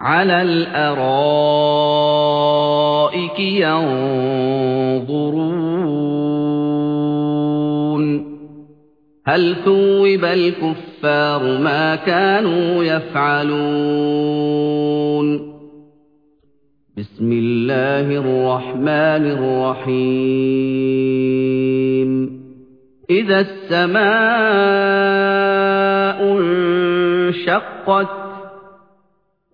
عَلَى الْأَرَائِكِ يَنظُرُونَ هَلْ ثُوِّبَ الْكُفَّارُ مَا كَانُوا يَفْعَلُونَ بِسْمِ اللَّهِ الرَّحْمَنِ الرَّحِيمِ إِذَا السَّمَاءُ انشَقَّتْ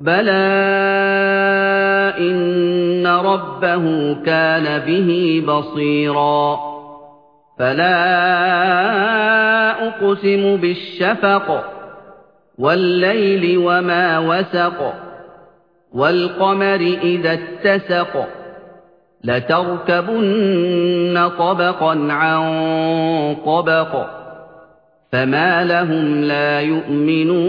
بَلَىٰ إِنَّ رَبَّهُ كَانَ بِهِ بَصِيرًا فَلَا أُقْسِمُ بِالشَّفَقِ وَاللَّيْلِ وَمَا وَسَقَ وَالْقَمَرِ إِذَا اتَّسَقَ لَتَرْكَبُنَّ طَبَقًا عَن طَبَقٍ فَمَا لَهُمْ لَا يُؤْمِنُونَ